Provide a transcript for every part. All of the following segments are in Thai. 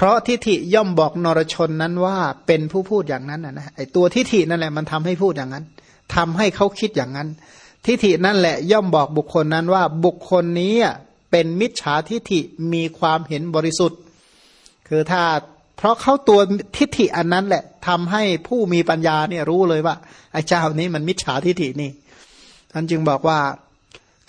เพราะทิฏฐิย่อมบอกนรชนนั้นว่าเป็นผู้พูดอย่างนั้นนะไอตัวทิฏฐินั่นแหละมันทำให้พูดอย่างนั้นทำให้เขาคิดอย่างนั้น ทิฏฐินั่นแหละย่อมบอกบุคคลนั้นว่าบุคคลนี้เป็นมิจฉาทิฏฐิมีความเห็นบริสุทธิ์ คือถ้าเพราะเขาตัวทิฏฐิอันนั้นแหละทำให้ผู้มีปัญญาเนี่ยรู้เลยว่าไอ้เจ้านี้มันมิจฉาทิฏฐินี่ท่านจึงบอกว่า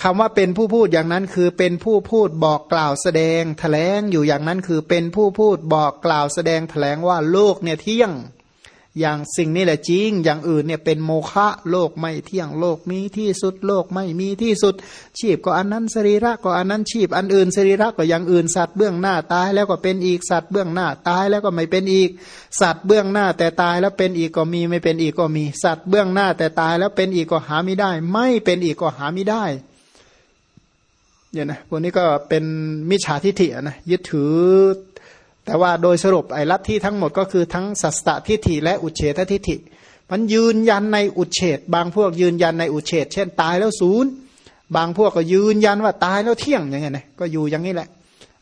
คำว่าเป็นผู้พูดอย่างนั้นคือเป็นผู้พูดบอกกล่าวแสดงแถลงอยู่อย่างนั้นคือเป็นผู้พูดบอกกล่าวแสดงแถลงว่าโลกเนี่ยเที่ยงอย่างสิ่งนี้แหละจริง อย่างอื่นเนี่ยเป็นโมฆะโลกไม่เที่ยงโลกมีที่สุดโลกไม่มีที่สุด ชีพก็อันนั้นสรีระก็อันนั้นชีพ อันอื่นสรีระก็อย่างอื่นสัตว์เบื้องหน้าตายแล้วก็เป็นอีกสัตว์เบื้องหน้าตายแล้วก็ไม่เป็นอีก สัตว์เบื้องหน้าแต่ตายแล้วเป็นอีกก็มีไม่เป็นอีกก็มี สัตว์เบื้องหน้าแต่ตายแล้วเป็นอีกก็หาไม่ได้ ไม่เป็นอีกก็หาไม่ได้ เนี่ยนะพวกนี้ก็เป็นมิจฉาทิฏฐินะยึดถือ แต่ว่าโดยสรุปไอ้ลัทธิทั้งหมดก็คือทั้งสัสตทิฏฐิและอุเฉททิฏฐิ มันยืนยันในอุเฉดบางพวกยืนยันในอุเฉดเช่นตายแล้วศูนย์บางพวกก็ยืนยันว่าตายแล้วเที่ยงอย่างเงี้ยนะก็อยู่อย่างนี้แหละ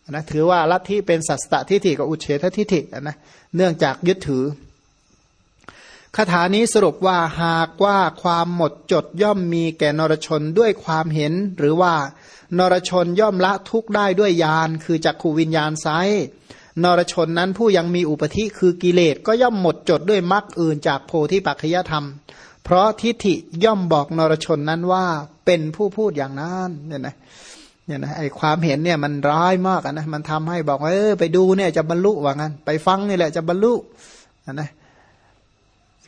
นะถือว่าลัทธิเป็นสัสตทิฏฐิกับอุเฉททิฏฐินะเนื่องจากยึดถือคาถานี้สรุปว่าหากว่าความหมดจดย่อมมีแก่นรชนด้วยความเห็น หรือว่า นรชนย่อมละทุกได้ด้วยญาณคือจักขูวิญญาณไซนรชนนั้นผู้ยังมีอุปธิคือกิเลสก็ย่อมหมดจดด้วยมรรคอื่นจากโพธิปัจขยธรรม เพราะทิฏฐิย่อมบอกนรชนนั้นว่าเป็นผู้พูดอย่างนั้นเนี่ยนะเนี่ยนะไอความเห็นเนี่ยมันร้ายมากนะมันทำให้บอกว่าเออไปดูเนี่ยจะบรรลุว่างั้น ไปฟังนี่แหละจะบรรลุนะ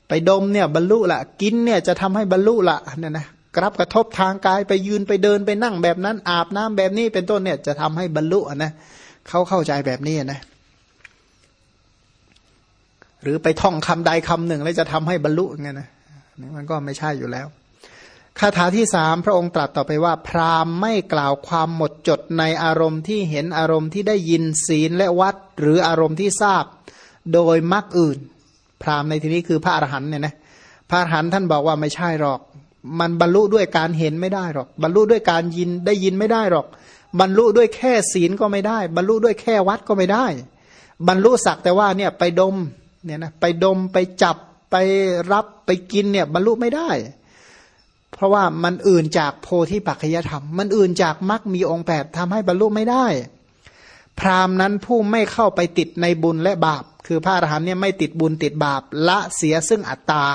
ไปดมเนี่ยบรรลุละกินเนี่ยจะทำให้บรรลุละเนี่ยนะ กรับกระทบทางกายไปยืนไปเดินไปนั่งแบบนั้น อาบน้ำแบบนี้เป็นต้นเนี่ยจะทำให้บรรลุนะเขาเข้าใจแบบนี้นะหรือไปท่องคำใดคำหนึ่ง แล้วจะทำให้บรรลุเงี้ยนะนี่มันก็ไม่ใช่อยู่แล้วคาถาที่สามพระองค์ตรัสต่อไปว่า พราหมณ์ไม่กล่าวความหมดจดในอารมณ์ที่เห็นอารมณ์ที่ได้ยินศีลและวัด หรืออารมณ์ที่ทราบโดยมรรคอื่น พราหมณ์ในที่นี้คือพระอรหันต์เนี่ยนะพระอรหันต์ท่านบอกว่าไม่ใช่หรอก มันบรรลุด้วยการเห็นไม่ได้หรอก บรรลุด้วยการยินได้ยินไม่ได้หรอก บรรลุด้วยแค่ศีลก็ไม่ได้ บรรลุด้วยแค่วัดก็ไม่ได้ บรรลุสักแต่ว่าเนี่ยไปดมเนี่ยนะไปดมไปจับไปรับไปกินเนี่ยบรรลุไม่ได้ เพราะว่ามันอื่นจากโพธิปัจจยธรรม มันอื่นจากมรรคมีองค์แปดทำให้บรรลุไม่ได้ พราหมณ์นั้นผู้ไม่เข้าไปติดในบุญและบาป คือพระอรหันต์เนี่ยไม่ติดบุญติดบาปละเสียซึ่งอัตตา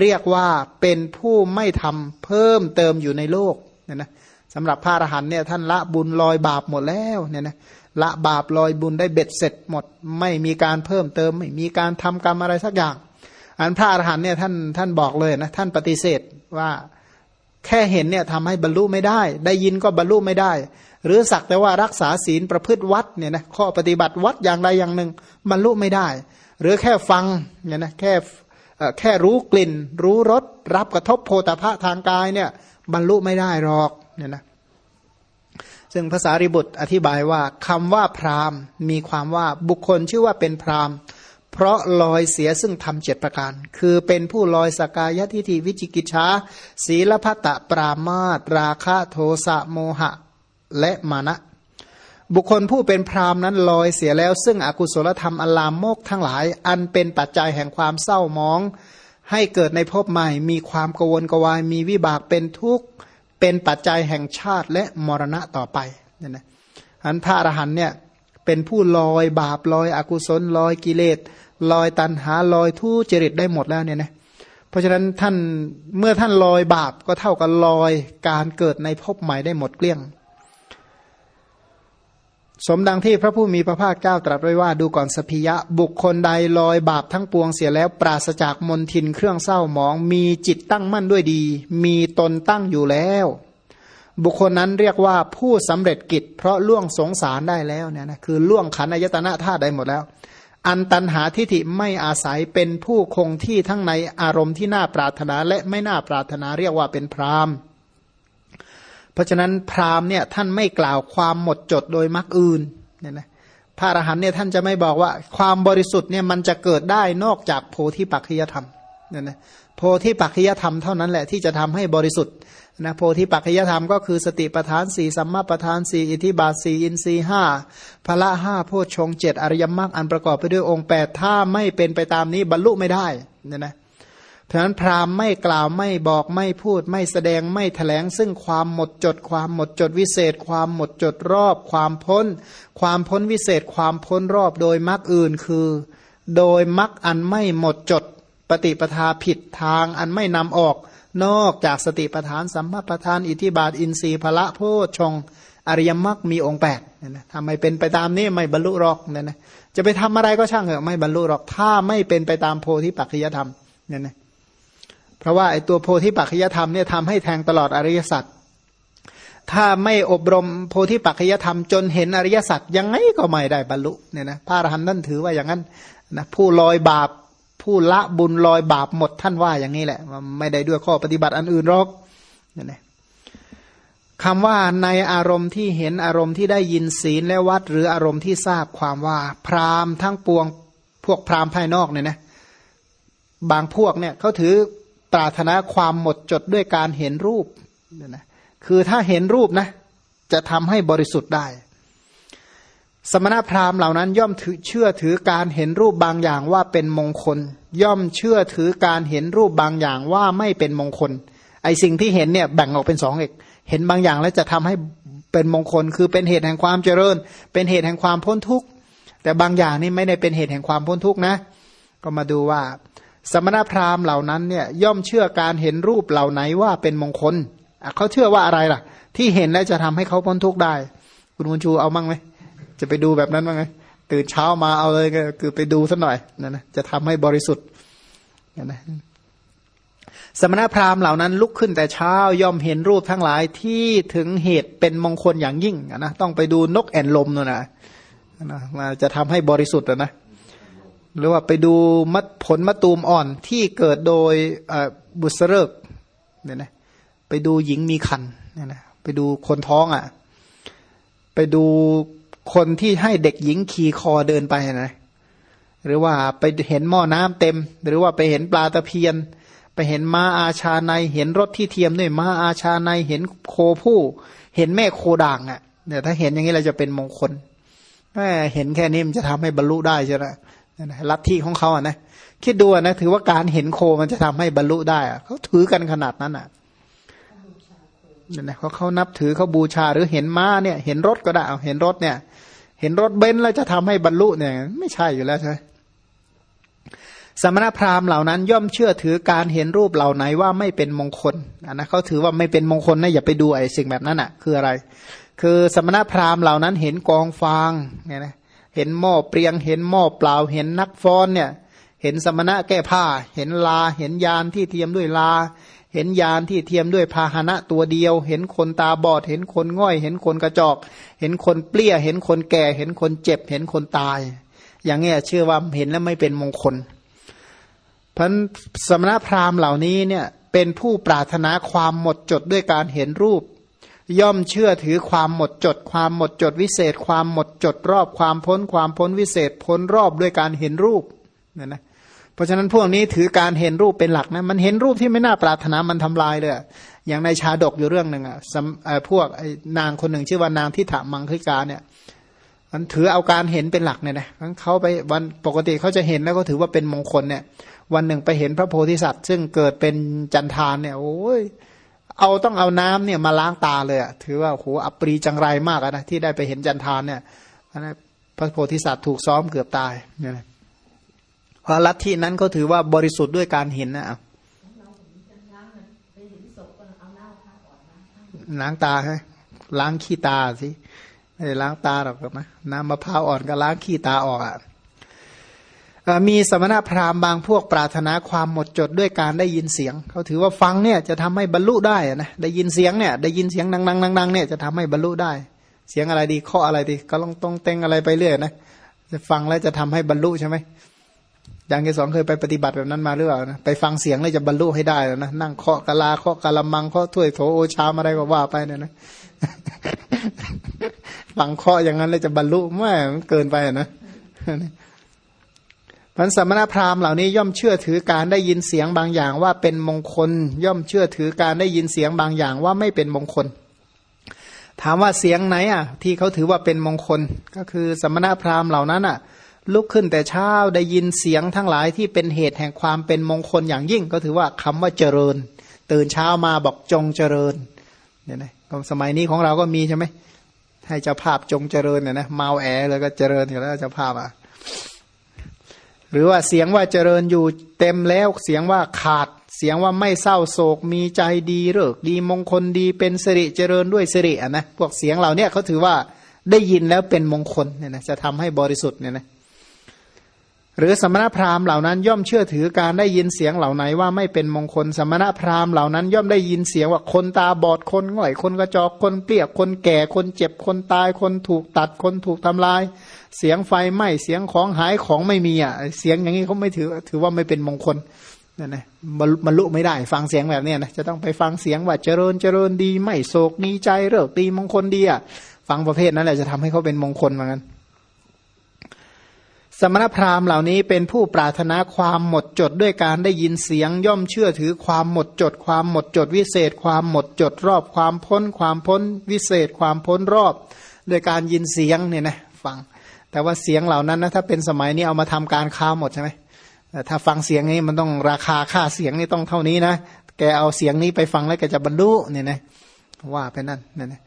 เรียกว่าเป็นผู้ไม่ทำเพิ่มเติมอยู่ในโลกเนี่ยนะสำหรับพระอรหันเนี่ยท่านละบุญลอยบาปหมดแล้วเนี่ยนะละบาปลอยบุญได้เบ็ดเสร็จหมด ไม่มีการเพิ่มเติม ไม่มีการทำกรรมอะไรสักอย่าง อันพระอรหันเนี่ยท่านท่านบอกเลยนะท่านปฏิเสธว่าแค่เห็นเนี่ยทำให้บรรลุไม่ได้ ได้ยินก็บรรลุไม่ได้ หรือสักแต่ว่ารักษาศีลประพฤติวัดเนี่ยนะข้อปฏิบัติวัดอย่างใดอย่างหนึ่งบรรลุไม่ได้ หรือแค่ฟังเนี่ยนะแค่ แค่รู้กลิ่น รู้รสรับกระทบโพธาภะทางกายเนี่ยบรรลุไม่ได้หรอกเนี่ยนะซึ่งภาษาริบุตรอธิบายว่าคำว่าพรามมีความว่าบุคคลชื่อว่าเป็นพรามเพราะลอยเสียซึ่งทำเจ็ดประการ คือเป็นผู้ลอยสกายทิฏฐิวิจิกิจชาศีลพัตตปรามาตราคะโทสะโมหะ และมานะ บุคคลผู้เป็นพรามนั้นลอยเสียแล้ว ซึ่งอกุศลธรรมอลามโมกทั้งหลาย อันเป็นปัจจัยแห่งความเศร้ามอง ให้เกิดในภพใหม่ มีความกวนกวาย มีวิบากเป็นทุกข์เป็นปัจจัยแห่งชาติและมรณะต่อไปเนี่ยนะอันพระอรหันเนี่ยเป็นผู้ลอยบาปลอยอกุศลลอยกิเลสลอยตันหาลอยทุจริตได้หมดแล้วเนี่ยนะเพราะฉะนั้นท่านเมื่อท่านลอยบาปก็เท่ากับลอยการเกิดในภพใหม่ได้หมดเกลี้ยง สมดังที่พระผู้มีพระภาคเจ้าตรัสไว้ว่าดูก่อนสพิยะ บุคคลใดลอยบาปทั้งปวงเสียแล้ว ปราศจากมนทินเครื่องเศร้าหมอง มีจิตตั้งมั่นด้วยดี มีตนตั้งอยู่แล้ว บุคคลนั้นเรียกว่าผู้สำเร็จกิจ เพราะล่วงสงสารได้แล้วเนี่ยนะคือล่วงขันอายตนะธาตุได้หมดแล้ว อันตันหาทิฏฐิไม่อาศัยเป็นผู้คงที่ทั้งในอารมณ์ที่น่าปรารถนาและไม่น่าปรารถนาเรียกว่าเป็นพรามณ์ เพราะฉะนั้นพราหมณ์เนี่ยท่านไม่กล่าวความหมดจดโดยมรรคอื่นเนี่ยนะพระอรหันต์เนี่ยท่านจะไม่บอกว่าความบริสุทธิ์เนี่ยมันจะเกิดได้นอกจากโพธิปัจจยธรรมเนี่ยนะโพธิปัจจยธรรมเท่านั้นแหละที่จะทำให้บริสุทธิ์นะโพธิปัจจยธรรมก็คือสติปทานสี่สัมมาปทานสี่อิทิบาทสี่อินทรีห้าพละห้าโพชฌงเจ็ดอริยมรรคอันประกอบไปด้วยองค์แปดถ้าไม่เป็นไปตามนี้บรรลุไม่ได้เนี่ยนะ ฉะนั้นพราหมณ์ไม่กล่าวไม่บอกไม่พูดไม่แสดงไม่แถลง ซึ่งความหมดจด ความหมดจดวิเศษ ความหมดจดรอบ ความพ้น ความพ้นวิเศษ ความพ้นรอบโดยมรรคอื่นคือ โดยมรรคอันไม่หมดจด ปฏิปทาผิดทางอันไม่นำออกนอกจากสติปทานสัมมาปทาน อิทิบาทอินทรีย์พละโพชงอริยมรรคมีองค์แปดนะทำไมเป็นไปตามนี้ไม่บรรลุหรอกเนี่ยนะจะไปทำอะไรก็ช่างเถอะไม่บรรลุหรอกถ้าไม่เป็นไปตามโพธิปัจจยธรรมเนี่ยนะ เพราะว่าไอ้ตัวโพธิปัจจยธรรมเนี่ยทำให้แทงตลอดอริยสัจถ้าไม่อบรมโพธิปัจจยธรรมจนเห็นอริยสัจยังไงก็ไม่ได้บรรลุเนี่ยนะพระอรหันต์นั่นถือว่าอย่างนั้นนะผู้ลอยบาปผู้ละบุญลอยบาปหมดท่านว่าอย่างนี้แหละ ไม่ได้ด้วยข้อปฏิบัติอันอื่นหรอกเนี่ยนะคำว่าในอารมณ์ที่เห็นอารมณ์ที่ได้ยินศีลและวัดหรืออารมณ์ที่ทราบความว่า พราหมณ์ทั้งปวงพวกพราหมณ์ภายนอกเนี่ยนะบางพวกเนี่ยเขาถือ ปรารถนาความหมดจดด้วยการเห็นรูปเนี่ยนะคือถ้าเห็นรูปนะ จะทำให้บริสุทธิ์ได้ สมณพราหมณ์เหล่านั้นย่อมถือเชื่อถือการเห็นรูปบางอย่างว่าเป็นมงคล ย่อมเชื่อถือการเห็นรูปบางอย่างว่าไม่เป็นมงคล ไอสิ่งที่เห็นเนี่ยแบ่งออกเป็นสองเอกเห็นบางอย่างแล้วจะทำให้เป็นมงคล คือเป็นเหตุแห่งความเจริญ เป็นเหตุแห่งความพ้นทุกข์แต่บางอย่างนี่ไม่ได้เป็นเหตุแห่งความพ้นทุกข์นะ ก็มาดูว่า สมณพราหมณ์เหล่านั้นเนี่ยย่อมเชื่อการเห็นรูปเหล่าไหนว่าเป็นมงคลเขาเชื่อว่าอะไรล่ะ ที่เห็นแล้วจะทำให้เขาพ้นทุกข์ได้ คุณมุนชูเอามั่งไหมจะไปดูแบบนั้นว่าไงตื่นเช้ามาเอาเลยก็คือไปดูสักหน่อยนั่นนะจะทำให้บริสุทธิ์นั่นนะสมณพราหมณ์เหล่านั้นลุกขึ้นแต่เช้าย่อมเห็นรูปทั้งหลายที่ถึงเหตุเป็นมงคลอย่างยิ่งนะต้องไปดูนกแอ่นลมนู่นนะนะมาจะทำให้บริสุทธิ์นะ หรือว่าไปดูมัดผลมะตูมอ่อนที่เกิดโดยบุษเริกเนี่ยนะไปดูหญิงมีคันเนี่ยนะไปดูคนท้องอะ่ะ ไปดูคนที่ให้เด็กหญิงขี่คอเดินไปนะหรือว่าไปเห็นหม้อน้ำเต็ม หรือว่าไปเห็นปลาตะเพียน ไปเห็นม้าอาชาใน เห็นรถที่เทียมด้วยม้าอาชาใน เห็นโคผู้ เห็นแม่โคด่างอะ่ะเนี่ยถ้าเห็นอย่างนี้เราจะเป็นมงคลแมเห็นแค่นี้มันจะทำให้บรรลุได้ใช่ไหม ลัทธิของเขาอะนะคิดดูนะถือว่าการเห็นโคมันจะทำให้บรรลุได้อะเขาถือกันขนาดนั้นอะเนี่ยเขาเขานับถือเขาบูชาหรือเห็นม้าเนี่ย เห็นรถก็ได้เอาเห็นรถเนี่ย เห็นรถเบนซ์แล้วจะทำให้บรรลุเนี่ย ไม่ใช่อยู่แล้วใช่สมณพราหมณ์เหล่านั้น ย่อมเชื่อถือการเห็นรูปเหล่าไหนว่าไม่เป็นมงคลนะเขาถือว่าไม่เป็นมงคลนะอย่าไปดูไอ้สิ่งแบบนั้นอะ คืออะไร คือสมณพราหมณ์เหล่านั้นเห็นกองฟางเนี่ยนะ เห็นหม้อเปรียง เห็นหม้อเปล่า เห็นนักฟ้อนเนี่ย เห็นสมณะแก้ผ้า เห็นลา เห็นยานที่เทียมด้วยลา เห็นยานที่เทียมด้วยพาหนะตัวเดียว เห็นคนตาบอด เห็นคนง่อย เห็นคนกระจอก เห็นคนเปรี้ย เห็นคนแก่ เห็นคนเจ็บ เห็นคนตาย อย่างเงี้ยเชื่อว่าเห็นแล้วไม่เป็นมงคลพันสมณพราหมณ์เหล่านี้เนี่ยเป็นผู้ปรารถนาความหมดจดด้วยการเห็นรูป ย่อมเชื่อถือความหมดจด ความหมดจดวิเศษ ความหมดจดรอบความพ้นความพ้นวิเศษ พ้นรอบด้วยการเห็นรูปเนี่ยนะเพราะฉะนั้นพวกนี้ถือการเห็นรูปเป็นหลักนะมันเห็นรูปที่ไม่น่าปรารถนามันทำลายเลยอย่างในชาดกอยู่เรื่องหนึ่งอะพวกนางคนหนึ่งชื่อว่านางทิฏฐมังคิกาเนี่ย มันถือเอาการเห็นเป็นหลักเนี่ยนะเขาไปวันปกติเขาจะเห็นแล้วก็ถือว่าเป็นมงคลเนี่ย วันหนึ่งไปเห็นพระโพธิสัตว์ ซึ่งเกิดเป็นจันทานเนี่ยโอ้ย เอาต้องเอาน้ำเนี่ยมาล้างตาเลยอะถือว่าโหอัปรีจังไรมากนะที่ได้ไปเห็นจันทานเนี่ยพระโพธิสัตว์ถูกซ้อมเกือบตายเนี่ยเพราะลัทธินั้นเขาถือว่าบริสุทธิ์ด้วยการเห็นนะล้างตาให้ล้างขี้ตาสิไม่ได้ล้างตาหรอกนะน้ำมะพร้าวอ่อนก็ล้างขี้ตาออกอะ มีสมณพราหมณ์บางพวกปรารถนาความหมดจดด้วยการได้ยินเสียง เขาถือว่าฟังเนี่ยจะทำให้บรรลุได้นะได้ยินเสียงเนี่ยได้ยินเสียงดังๆๆเนี่ยจะทำให้บรรลุได้ เสียงอะไรดีข้ออะไรดีก็ลองต้องเต้งอะไรไปเรื่อยนะจะฟังแล้วจะทำให้บรรลุใช่ไหมอย่างที่สองเคยไปปฏิบัติแบบนั้นมาหรือเปล่านะไปฟังเสียงแล้วจะบรรลุให้ได้แล้วนะนั่งเคาะกะลาเคาะกะละมังเคาะถ้วยโถโอชามอะไรก็ว่าไปเนี่ยนะฟังเคาะอย่างนั้นแล้วจะบรรลุไม่เกินไปนะ พันสมณพราหมณ์เหล่านี้ย่อมเชื่อถือการได้ยินเสียงบางอย่างว่าเป็นมงคล ย่อมเชื่อถือการได้ยินเสียงบางอย่างว่าไม่เป็นมงคล ถามว่าเสียงไหนอะ ที่เขาถือว่าเป็นมงคล ก็คือสมณพราหมณ์เหล่านั้นอะ ลุกขึ้นแต่เช้าได้ยินเสียงทั้งหลายที่เป็นเหตุแห่งความเป็นมงคลอย่างยิ่ง ก็ถือว่าคำว่าเจริญ ตื่นเช้ามาบอกจงเจริญเนี่ยนะสมัยนี้ของเราก็มีใช่ไหมให้เจ้าภาพจงเจริญเนี่ยนะเมาแอเลยก็เจริญอยู่แล้วเจ้าภาพอะ หรือว่าเสียงว่าเจริญอยู่เต็มแล้วเสียงว่าขาด เสียงว่าไม่เศร้าโศกมีใจดีเลิกดีมงคลดีเป็นสิริเจริญด้วยสิริอะนะพวกเสียงเหล่านี้เขาถือว่าได้ยินแล้วเป็นมงคลเนี่ยนะจะทำให้บริสุทธิ์เนี่ยนะ หรือสมณพราหมณ์เหล่านั้นย่อมเชื่อถือการได้ยินเสียงเหล่าไหนว่าไม่เป็นมงคล สมณพราหมณ์เหล่านั้นย่อมได้ยินเสียงว่าคนตาบอดคนง่อยคนกระจอกคนเปียกคนแก่คนเจ็บคนตายคนถูกตัดคนถูกทำลาย เสียงไฟไหม้เสียงของหายของไม่มีอะเสียงอย่างนี้เขาไม่ถือถือว่าไม่เป็นมงคลนั่นนะบรรลุไม่ได้ฟังเสียงแบบนี้นะจะต้องไปฟังเสียงว่าเจริญเจริญดีไม่โศกดีใจเลิกดีมงคลดีอะฟังประเภทนั้นแหละจะทำให้เขาเป็นมงคลเหมือนกัน สมณพราหมณ์เหล่านี้เป็นผู้ปรารถนาความหมดจดด้วยการได้ยินเสียงย่อมเชื่อถือความหมดจด ความหมดจดวิเศษ ความหมดจดรอบ ความพ้น ความพ้น วิเศษ ความพ้นรอบด้วยการยินเสียงเนี่ยนะฟัง แต่ว่าเสียงเหล่านั้นนะถ้าเป็นสมัยนี้เอามาทำการค้าหมดใช่ไหมแต่ถ้าฟังเสียงนี้มันต้องราคาค่าเสียงนี่ต้องเท่านี้นะแกเอาเสียงนี้ไปฟังแล้วแกจะบรรลุเนี่ยนะว่าไปนั่นเนี่ยนะ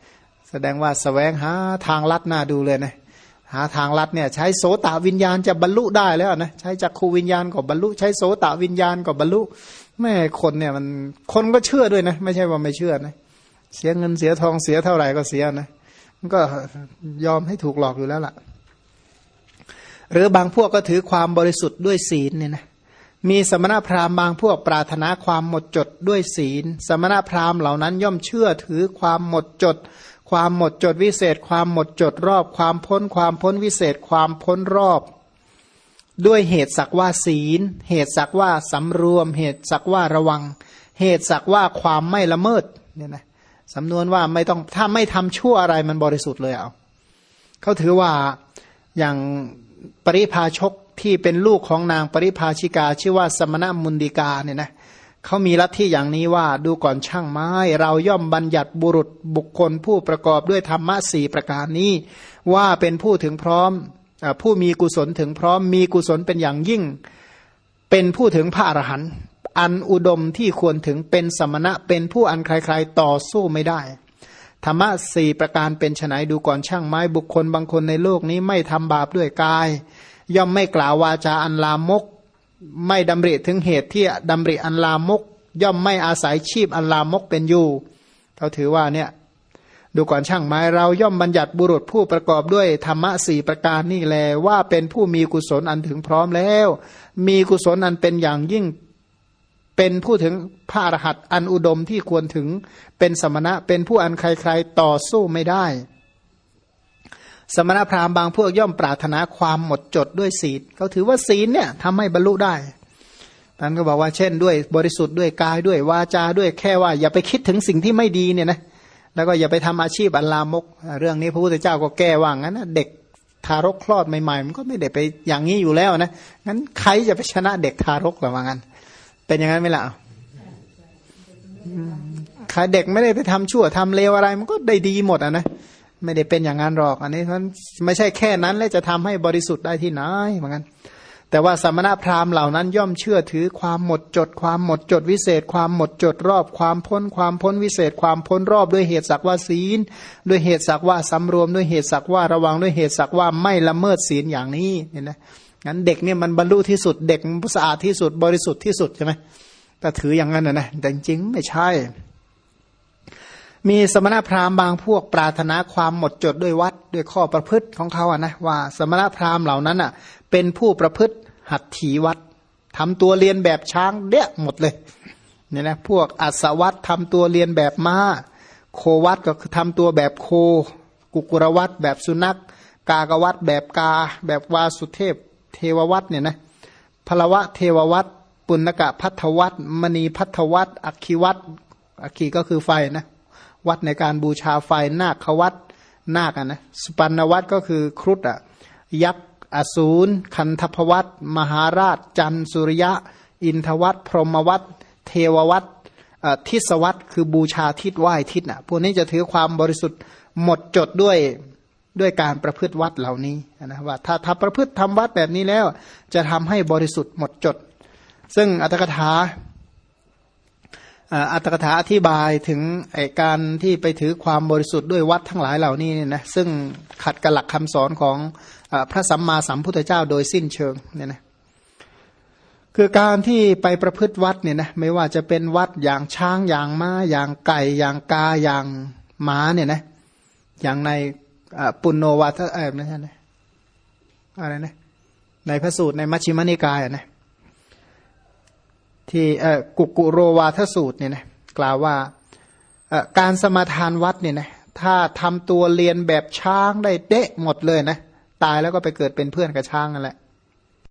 แสดงว่าสแสวงหาทางลัดหน้าดูเลยนะ หาทางลัดเนี่ยใช้โสตวิญญาณจะบรรลุได้แล้วนะใช้จักขูวิญญาณก็บรรลุ ใช้โสตวิญญาณก็บรรลุแม่คนเนี่ยมันคนก็เชื่อด้วยนะ ไม่ใช่ว่าไม่เชื่อนะเสียเงินเสียทองเสียเท่าไหร่ก็เสียนะมันก็ยอมให้ถูกหลอกอยู่แล้วล่ะ หรือบางพวกก็ถือความบริสุทธิ์ด้วยศีลเนี่ยนะมีสมณพราหมณ์บางพวกปรารถนาความหมดจดด้วยศีล สมณพราหมณ์เหล่านั้นย่อมเชื่อถือความหมดจด ความหมดจดวิเศษ ความหมดจดรอบ ความพ้นความพ้นวิเศษ ความพ้นรอบ ด้วยเหตุสักว่าศีล เหตุสักว่าสำรวม เหตุสักว่าระวัง เหตุสักว่าความไม่ละเมิดเนี่ยนะสำนวนว่าไม่ต้องถ้าไม่ทำชั่วอะไรมันบริสุทธิ์เลยเอาเขาถือว่าอย่างปริพาชกที่เป็นลูกของนางปริพาชิกา ชื่อว่าสมณมุนดิกาเนี่ยนะ เขามีลัทธิอย่างนี้ว่าดูก่อนช่างไม้ เราย่อมบัญญัติบุรุษบุคคลผู้ประกอบด้วยธรรมะสี่ประการนี้ ว่าเป็นผู้ถึงพร้อมผู้มีกุศลถึงพร้อมมีกุศลเป็นอย่างยิ่ง เป็นผู้ถึงพระอรหันต์อันอุดมที่ควรถึงเป็นสมณะเป็นผู้อันใครๆต่อสู้ไม่ได้ธรรมะสี่ประการเป็นไนดูก่อนช่างไม้บุคคลบางคนในโลกนี้ไม่ทำบาปด้วยกาย ย่อมไม่กล่าววาจาอันลามก ไม่ดำริถึงเหตุที่ดำริอันลามก ย่อมไม่อาศัยชีพอันลามกเป็นอยู่เขาถือว่าเนี่ยดูก่อนช่างไม้เราย่อมบัญญัติบุรุษผู้ประกอบด้วยธรรมะสี่ประการนี่แลว่าเป็นผู้มีกุศลอันถึงพร้อมแล้ว มีกุศลอันเป็นอย่างยิ่งเป็นผู้ถึงพระอรหัตอันอุดมที่ควรถึงเป็นสมณะเป็นผู้อันใครๆต่อสู้ไม่ได้ สมณพราหมณ์บางพวกย่อมปรารถนาความหมดจดด้วยศีลเขาถือว่าศีลเนี่ยทำให้บรรลุได้ท่านก็บอกว่าเช่นด้วยบริสุทธิ์ด้วยกายด้วยวาจาด้วยแค่ว่าอย่าไปคิดถึงสิ่งที่ไม่ดีเนี่ยนะแล้วก็อย่าไปทำอาชีพอันลามก เรื่องนี้พระพุทธเจ้าก็แก้ว่างั้นนะเด็กทารกคลอดใหม่ๆ มันก็ไม่ได้ไปอย่างนี้อยู่แล้วนะงั้นใครจะไปชนะเด็กทารกหรือว่างั้น เป็นอย่างนั้นไหมล่ะใครเด็กไม่ได้ไปทำชั่วทำเลวอะไร มันก็ได้ดีหมดอะนะ ไม่ได้เป็นอย่างนั้นหรอกอันนี้มันไม่ใช่แค่นั้นแล้วจะทำให้บริสุทธิ์ได้ที่ไหนเหมือนกัน แต่ว่าสมณพราหมณ์เหล่านั้นย่อมเชื่อถือความหมดจด ความหมดจดวิเศษ ความหมดจดรอบ ความพ้น ความพ้นวิเศษ ความพ้นรอบด้วยเหตุสักว่าศีล ด้วยเหตุสักว่าสำรวมด้วยเหตุสักว่าระวังด้วยเหตุสักว่าไม่ละเมิดศีลอย่างนี้เห็นไหมงั้นเด็กเนี่ยมันบรรลุที่สุดเด็กมันสะอาดที่สุดบริสุทธิ์ที่สุดใช่ไหมแต่ถืออย่างนั้นนะนะแต่จริงไม่ใช่ มีสมณพราหมณ์บางพวกปรารถนาความหมดจดด้วยวัดด้วยข้อประพฤติของเขาอะนะว่า สมณพราหมณ์เหล่านั้นอะเป็นผู้ประพฤติหัตถีวัดทำตัวเรียนแบบช้างเดี้ยหมดเลยเนี่ยนะพวกอัศวัตทำตัวเรียนแบบม้า โควัตก็คือทำตัวแบบโค กุกุรวัตแบบสุนัข กากวัตแบบกา แบบวาสุเทพ เทววัตเนี่ยนะพลวะเทววัตปุณกะพัทวัตมณีพัทวัตอักคีวัตอักคีก็คือไฟนะ วัดในการบูชาไฟนาควัดนาคนะสุปันวัดก็คือครุฑอะยักษ์อสูรคันธพวัตมหาราช จันสุริยะ อินทวัตพรหมวัตเทววัตทิศวัตคือบูชาทิศไหว้ทิศน่ะพวกนี้จะถือความบริสุทธิ์หมดจดด้วยด้วยการประพฤติวัดเหล่านี้นะว่าถ้าถ้าประพฤติทำวัดแบบนี้แล้ว จะทำให้บริสุทธิ์หมดจด ซึ่งอัตถกถา อัตถกถาอธิบายถึงการที่ไปถือความบริสุทธิ์ด้วยวัดทั้งหลายเหล่านี้เนี่ยนะซึ่งขัดกับหลักคำสอนของพระสัมมาสัมพุทธเจ้าโดยสิ้นเชิงเนี่ยนะคือการที่ไปประพฤติวัดเนี่ยนะไม่ว่าจะเป็นวัดอย่างช้างอย่างม้าอย่างไก่อย่างกาอย่างม้าเนี่ยนะอย่างในปุณโนวาทเออไม่ใช่นะอะไรนะในพระสูตรในมัชฌิมนิกายนะ ที่กุกุโรวาทสูตรเนี่ยนะกล่าวว่าการสมาทานวัดเนี่ยนะถ้าทำตัวเรียนแบบช้างได้เดะหมดเลยนะตายแล้วก็ไปเกิดเป็นเพื่อนกับช้างนั่นแหละ